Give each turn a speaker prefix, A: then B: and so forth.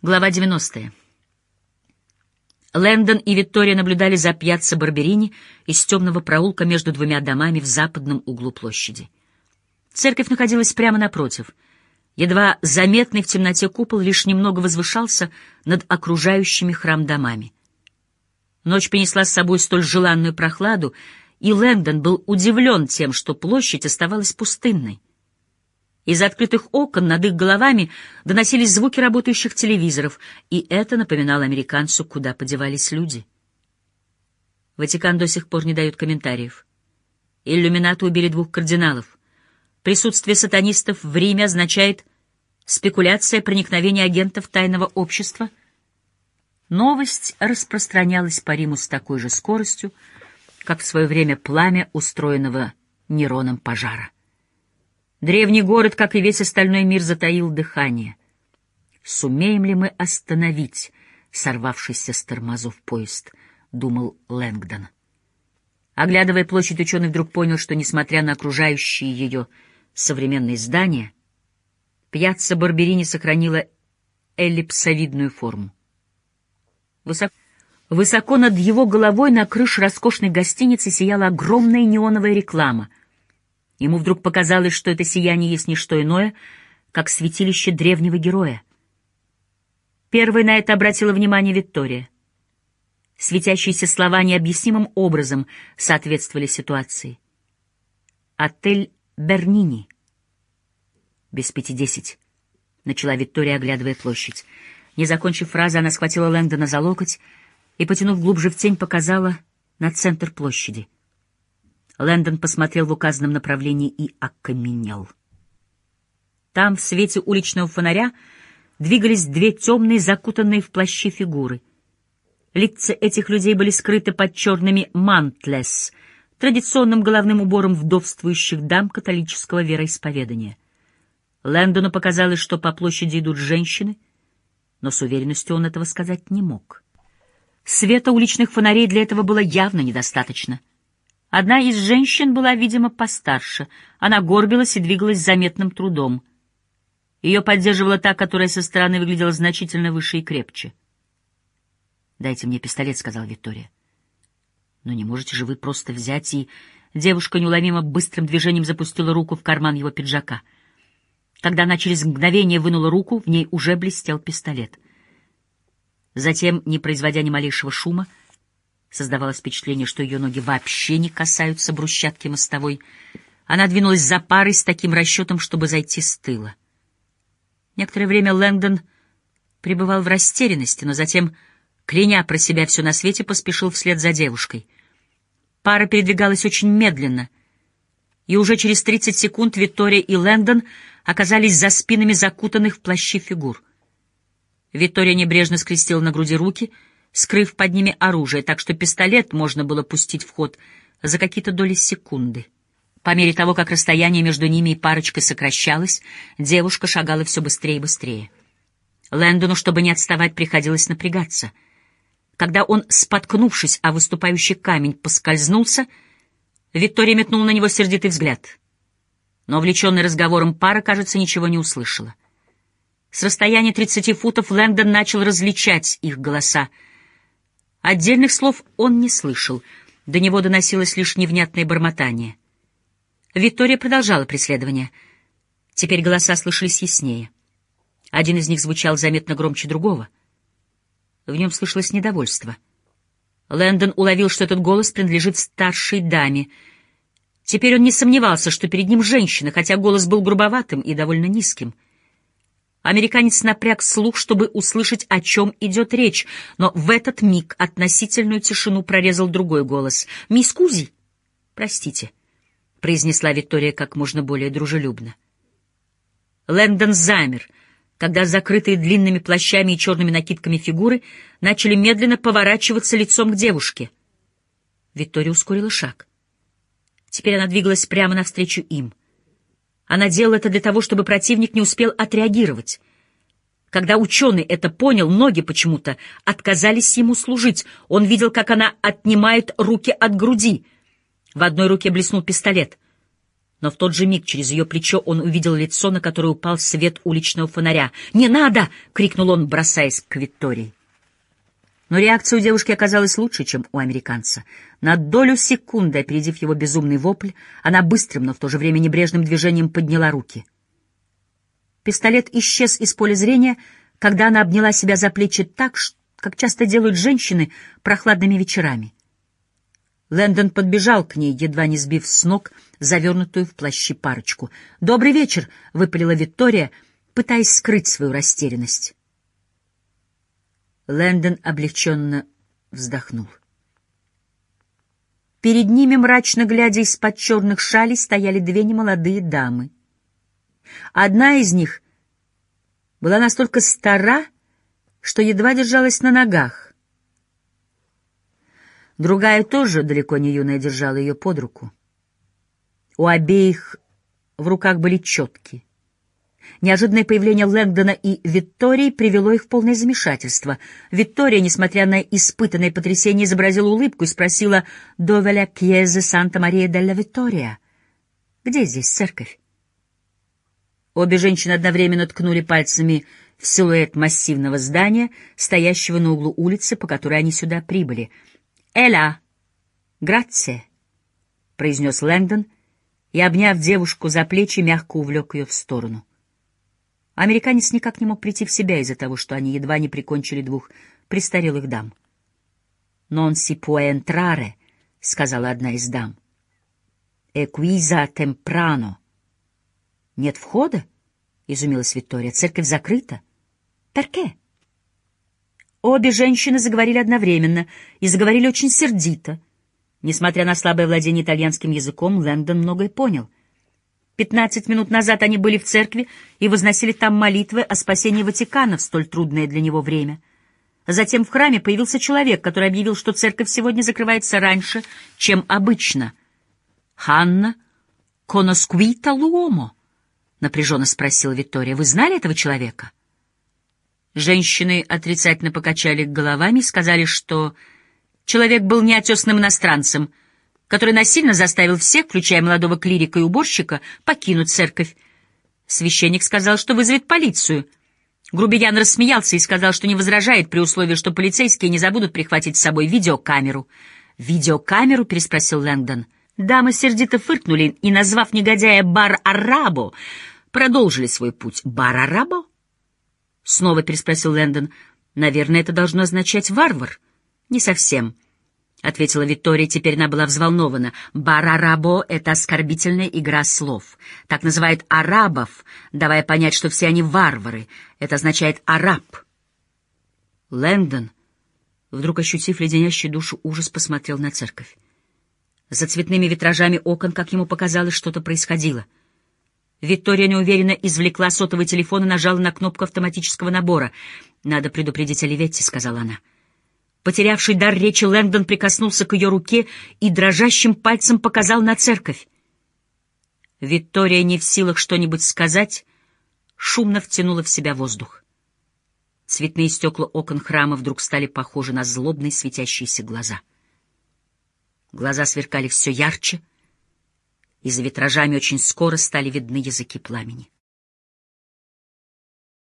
A: Глава 90. Лэндон и Виктория наблюдали за пьяцца Барберини из темного проулка между двумя домами в западном углу площади. Церковь находилась прямо напротив. Едва заметный в темноте купол лишь немного возвышался над окружающими храм домами. Ночь принесла с собой столь желанную прохладу, и Лэндон был удивлен тем, что площадь оставалась пустынной. Из открытых окон над их головами доносились звуки работающих телевизоров, и это напоминало американцу, куда подевались люди. Ватикан до сих пор не дает комментариев. Иллюминаты убили двух кардиналов. Присутствие сатанистов в Риме означает спекуляция проникновения агентов тайного общества. Новость распространялась по Риму с такой же скоростью, как в свое время пламя устроенного Нероном пожара. Древний город, как и весь остальной мир, затаил дыхание. «Сумеем ли мы остановить сорвавшийся с тормозов поезд?» — думал Лэнгдон. Оглядывая площадь, ученый вдруг понял, что, несмотря на окружающие ее современные здания, пьяцца Барберини сохранила эллипсовидную форму. Высоко, высоко над его головой на крыше роскошной гостиницы сияла огромная неоновая реклама — Ему вдруг показалось, что это сияние есть не что иное, как святилище древнего героя. Первой на это обратила внимание Виктория. Светящиеся слова необъяснимым образом соответствовали ситуации. «Отель Бернини». «Без пяти десять», — начала Виктория, оглядывая площадь. Не закончив фразы, она схватила Лэндона за локоть и, потянув глубже в тень, показала на центр площади — Лэндон посмотрел в указанном направлении и окаменел. Там, в свете уличного фонаря, двигались две темные, закутанные в плащи фигуры. Лица этих людей были скрыты под черными мантлес, традиционным головным убором вдовствующих дам католического вероисповедания. Лэндону показалось, что по площади идут женщины, но с уверенностью он этого сказать не мог. Света уличных фонарей для этого было явно недостаточно. Одна из женщин была, видимо, постарше. Она горбилась и двигалась с заметным трудом. Ее поддерживала та, которая со стороны выглядела значительно выше и крепче. «Дайте мне пистолет», — сказала Виктория. «Но не можете же вы просто взять и...» Девушка неуловимо быстрым движением запустила руку в карман его пиджака. Когда она через мгновение вынула руку, в ней уже блестел пистолет. Затем, не производя ни малейшего шума, Создавалось впечатление, что ее ноги вообще не касаются брусчатки мостовой. Она двинулась за парой с таким расчетом, чтобы зайти с тыла. Некоторое время Лэнгдон пребывал в растерянности, но затем, кляня про себя все на свете, поспешил вслед за девушкой. Пара передвигалась очень медленно, и уже через 30 секунд Виктория и Лэндон оказались за спинами закутанных в плащи фигур. Виктория небрежно скрестила на груди руки — скрыв под ними оружие, так что пистолет можно было пустить в ход за какие-то доли секунды. По мере того, как расстояние между ними и парочкой сокращалось, девушка шагала все быстрее и быстрее. Лэндону, чтобы не отставать, приходилось напрягаться. Когда он, споткнувшись о выступающий камень, поскользнулся, Виктория метнула на него сердитый взгляд. Но, увлеченный разговором, пара, кажется, ничего не услышала. С расстояния тридцати футов Лэндон начал различать их голоса — Отдельных слов он не слышал, до него доносилось лишь невнятное бормотание. Виктория продолжала преследование. Теперь голоса слышались яснее. Один из них звучал заметно громче другого. В нем слышалось недовольство. Лэндон уловил, что этот голос принадлежит старшей даме. Теперь он не сомневался, что перед ним женщина, хотя голос был грубоватым и довольно низким — Американец напряг слух, чтобы услышать, о чем идет речь, но в этот миг относительную тишину прорезал другой голос. «Мисс Кузи?» «Простите», — произнесла Виктория как можно более дружелюбно. Лэндон замер, когда закрытые длинными плащами и черными накидками фигуры начали медленно поворачиваться лицом к девушке. Виктория ускорила шаг. Теперь она двигалась прямо навстречу им. Она делала это для того, чтобы противник не успел отреагировать. Когда ученый это понял, ноги почему-то отказались ему служить. Он видел, как она отнимает руки от груди. В одной руке блеснул пистолет. Но в тот же миг через ее плечо он увидел лицо, на которое упал свет уличного фонаря. «Не надо!» — крикнул он, бросаясь к Виктории. Но реакция у девушки оказалась лучше, чем у американца. На долю секунды, опередив его безумный вопль, она быстрым, но в то же время небрежным движением подняла руки. Пистолет исчез из поля зрения, когда она обняла себя за плечи так, как часто делают женщины прохладными вечерами. Лэндон подбежал к ней, едва не сбив с ног завернутую в плащи парочку. «Добрый вечер!» — выпалила Виктория, пытаясь скрыть свою растерянность. Лэндон облегченно вздохнул. Перед ними, мрачно глядя из-под черных шалей, стояли две немолодые дамы. Одна из них была настолько стара, что едва держалась на ногах. Другая тоже, далеко не юная, держала ее под руку. У обеих в руках были четки. Неожиданное появление Лэнгдона и Виктории привело их в полное замешательство. Виктория, несмотря на испытанное потрясение, изобразила улыбку и спросила «Дове ля Кьезе Санта-Мария делла Виктория?» «Где здесь церковь?» Обе женщины одновременно ткнули пальцами в силуэт массивного здания, стоящего на углу улицы, по которой они сюда прибыли. «Эля! Грация!» — произнес Лэнгдон и, обняв девушку за плечи, мягко увлек ее в сторону. Американец никак не мог прийти в себя из-за того, что они едва не прикончили двух престарелых дам. «Non si può entrare», — сказала одна из дам. «Equisa temprano». «Нет входа?» — изумилась Виктория. «Церковь закрыта». «Перке?» Обе женщины заговорили одновременно и заговорили очень сердито. Несмотря на слабое владение итальянским языком, Лэндон многое понял — Пятнадцать минут назад они были в церкви и возносили там молитвы о спасении Ватикана в столь трудное для него время. Затем в храме появился человек, который объявил, что церковь сегодня закрывается раньше, чем обычно. «Ханна Коносквита Луомо?» — напряженно спросила Виктория. «Вы знали этого человека?» Женщины отрицательно покачали головами и сказали, что человек был неотесным иностранцем — который насильно заставил всех, включая молодого клирика и уборщика, покинуть церковь. Священник сказал, что вызовет полицию. Грубиян рассмеялся и сказал, что не возражает при условии, что полицейские не забудут прихватить с собой видеокамеру. «Видеокамеру?» — переспросил Лэнгдон. Дамы сердито фыркнули и, назвав негодяя Бар-Арабо, продолжили свой путь. «Бар-Арабо?» — снова переспросил Лэндон. «Наверное, это должно означать «варвар». «Не совсем». — ответила Виктория, теперь она была взволнована. «Барарабо — это оскорбительная игра слов. Так называют арабов, давая понять, что все они варвары. Это означает «араб». Лэндон, вдруг ощутив леденящий душу ужас, посмотрел на церковь. За цветными витражами окон, как ему показалось, что-то происходило. Виктория неуверенно извлекла сотовый телефон и нажала на кнопку автоматического набора. «Надо предупредить Оливетти», — сказала она. Потерявший дар речи Лэнгдон прикоснулся к ее руке и дрожащим пальцем показал на церковь. Виктория, не в силах что-нибудь сказать, шумно втянула в себя воздух. Цветные стекла окон храма вдруг стали похожи на злобные светящиеся глаза. Глаза сверкали все ярче, и за витражами очень скоро стали видны языки пламени.